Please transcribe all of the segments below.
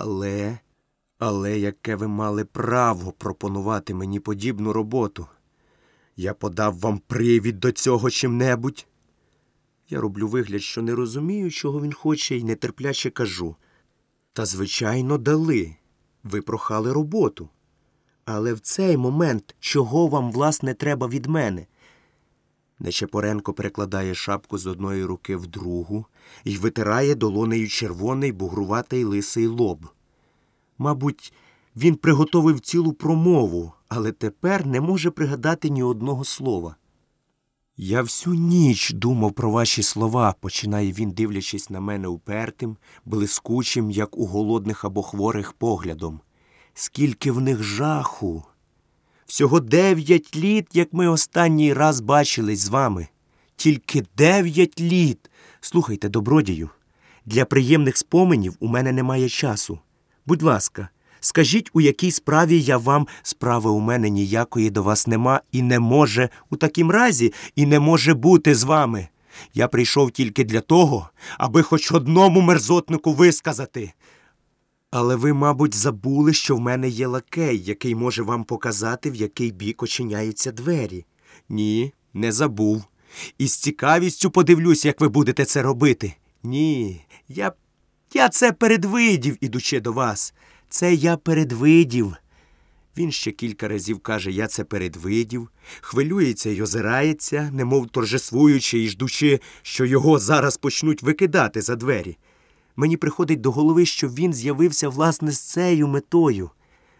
Але, але яке ви мали право пропонувати мені подібну роботу? Я подав вам привід до цього чим-небудь. Я роблю вигляд, що не розумію, чого він хоче, і нетерпляче кажу. Та, звичайно, дали. Ви прохали роботу. Але в цей момент чого вам, власне, треба від мене? Нечепоренко перекладає шапку з одної руки в другу і витирає долонею червоний бугруватий лисий лоб. Мабуть, він приготовив цілу промову, але тепер не може пригадати ні одного слова. Я всю ніч думав про ваші слова, починає він, дивлячись на мене упертим, блискучим, як у голодних або хворих поглядом. Скільки в них жаху. Всього дев'ять літ, як ми останній раз бачились з вами. Тільки дев'ять літ. Слухайте, добродію, для приємних споменів у мене немає часу. Будь ласка, скажіть, у якій справі я вам справи у мене ніякої до вас нема і не може у такім разі і не може бути з вами. Я прийшов тільки для того, аби хоч одному мерзотнику висказати. Але ви, мабуть, забули, що в мене є лакей, який може вам показати, в який бік очиняються двері. Ні, не забув. І з цікавістю подивлюсь, як ви будете це робити. Ні, я я це передвидів, ідучи до вас. Це я передвидів. Він ще кілька разів каже, я це передвидів, хвилюється й озирається, немов торжествуючи і ждучи, що його зараз почнуть викидати за двері. Мені приходить до голови, що він з'явився власне з цією метою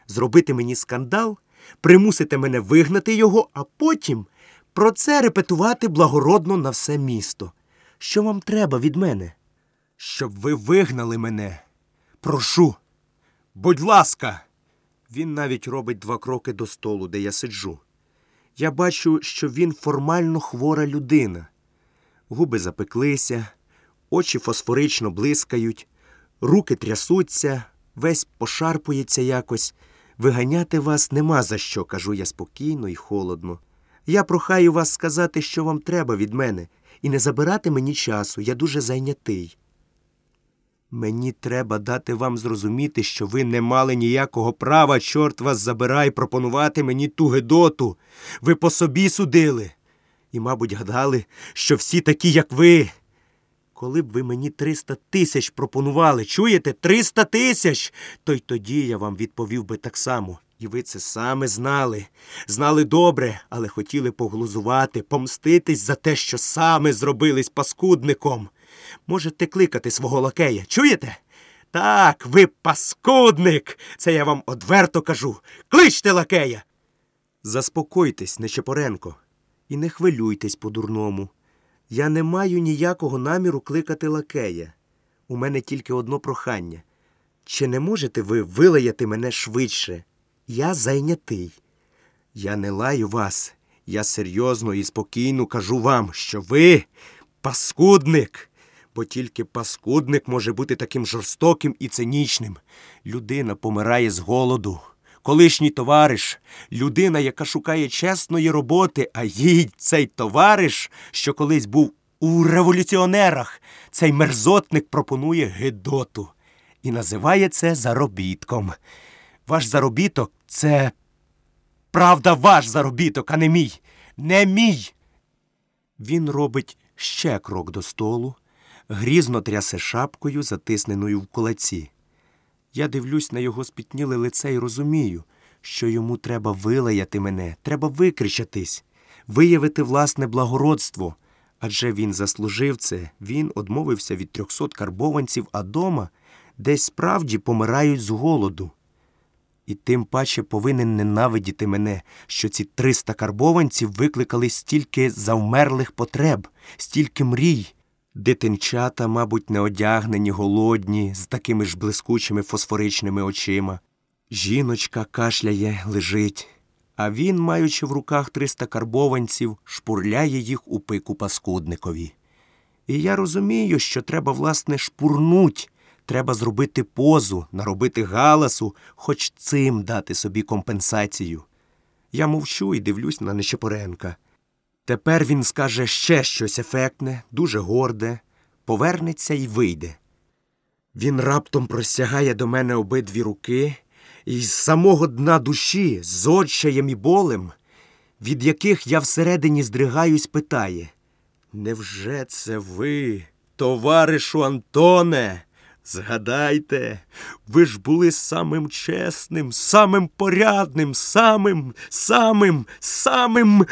зробити мені скандал, примусити мене вигнати його, а потім про це репетувати благородно на все місто. Що вам треба від мене? Щоб ви вигнали мене. Прошу. Будь ласка. Він навіть робить два кроки до столу, де я сиджу. Я бачу, що він формально хвора людина. Губи запеклися, очі фосфорично блискають, руки трясуться, весь пошарпується якось. Виганяти вас нема за що, кажу я спокійно і холодно. Я прохаю вас сказати, що вам треба від мене, і не забирати мені часу, я дуже зайнятий. Мені треба дати вам зрозуміти, що ви не мали ніякого права, чорт вас забирай, пропонувати мені ту гедоту. Ви по собі судили. І, мабуть, гадали, що всі такі, як ви. Коли б ви мені триста тисяч пропонували, чуєте, триста тисяч, то й тоді я вам відповів би так само. І ви це саме знали. Знали добре, але хотіли поглузувати, помститись за те, що саме зробились паскудником. Можете кликати свого лакея, чуєте? Так, ви паскудник. Це я вам одверто кажу. Кличте лакея. Заспокойтесь, Нечепоренко, і не хвилюйтесь по-дурному. Я не маю ніякого наміру кликати лакея. У мене тільки одно прохання. Чи не можете ви вилаяти мене швидше? Я зайнятий. Я не лаю вас. Я серйозно і спокійно кажу вам, що ви паскудник. Бо тільки паскудник може бути таким жорстоким і цинічним. Людина помирає з голоду. Колишній товариш, людина, яка шукає чесної роботи, а їй цей товариш, що колись був у революціонерах, цей мерзотник пропонує гидоту і називає це заробітком. Ваш заробіток це правда ваш заробіток, а не мій. Не мій. Він робить ще крок до столу, грізно трясе шапкою, затисненою в кулаці. Я дивлюсь на його спітніле лице і розумію, що йому треба вилаяти мене, треба викричатись, виявити власне благородство. Адже він заслужив це, він одмовився від трьохсот карбованців, а дома десь справді помирають з голоду. І тим паче повинен ненавидіти мене, що ці триста карбованців викликали стільки завмерлих потреб, стільки мрій. Дитинчата, мабуть, неодягнені, голодні, з такими ж блискучими фосфоричними очима. Жіночка кашляє, лежить, а він, маючи в руках триста карбованців, шпурляє їх у пику паскудникові. І я розумію, що треба, власне, шпурнуть, треба зробити позу, наробити галасу, хоч цим дати собі компенсацію. Я мовчу і дивлюсь на Нечепоренка. Тепер він скаже ще щось ефектне, дуже горде, повернеться і вийде. Він раптом простягає до мене обидві руки, і з самого дна душі, з отчаєм і болем, від яких я всередині здригаюсь, питає Невже це ви, товаришу Антоне? Згадайте, ви ж були самим чесним, самим порядним, самим, самим, самим.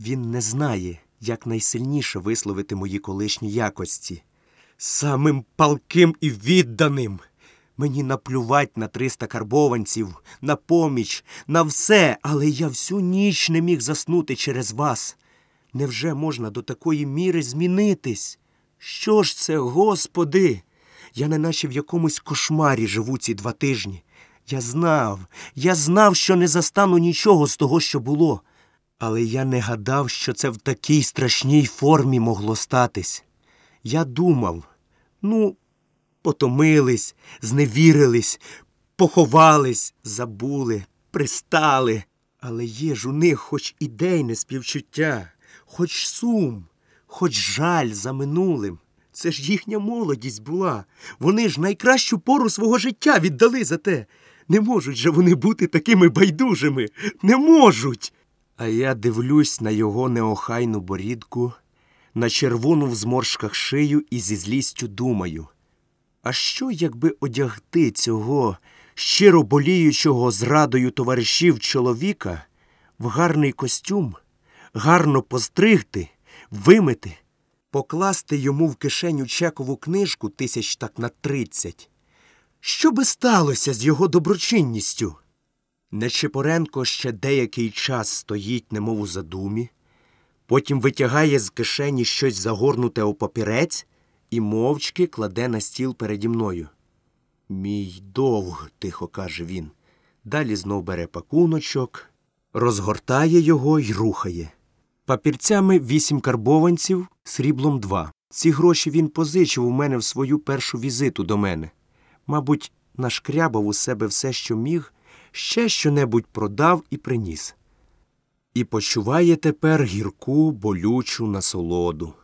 Він не знає, як найсильніше висловити мої колишні якості. Самим палким і відданим. Мені наплювать на триста карбованців, на поміч, на все, але я всю ніч не міг заснути через вас. Невже можна до такої міри змінитись? Що ж це, Господи? Я неначе в якомусь кошмарі живу ці два тижні. Я знав, я знав, що не застану нічого з того, що було. Але я не гадав, що це в такій страшній формі могло статись. Я думав, ну, потомились, зневірились, поховались, забули, пристали. Але є ж у них хоч ідейне співчуття, хоч сум, хоч жаль за минулим. Це ж їхня молодість була. Вони ж найкращу пору свого життя віддали за те. Не можуть же вони бути такими байдужими. Не можуть. А я дивлюсь на його неохайну борідку, на червону в зморшках шию і зі злістю думаю. А що, якби одягти цього щиро боліючого зрадою товаришів чоловіка в гарний костюм, гарно постригти, вимити, покласти йому в кишеню чекову книжку тисяч так на тридцять? Що би сталося з його доброчинністю? Нечипоренко ще деякий час стоїть, немов у задумі, потім витягає з кишені щось загорнуте у папірець і мовчки кладе на стіл переді мною. Мій довг, тихо каже він. Далі знов бере пакуночок, розгортає його й рухає. Папірцями вісім карбованців, сріблом два. Ці гроші він позичив у мене в свою першу візиту до мене. Мабуть, нашкрябав у себе все, що міг, ще щонебудь продав і приніс. І почуває тепер гірку болючу насолоду.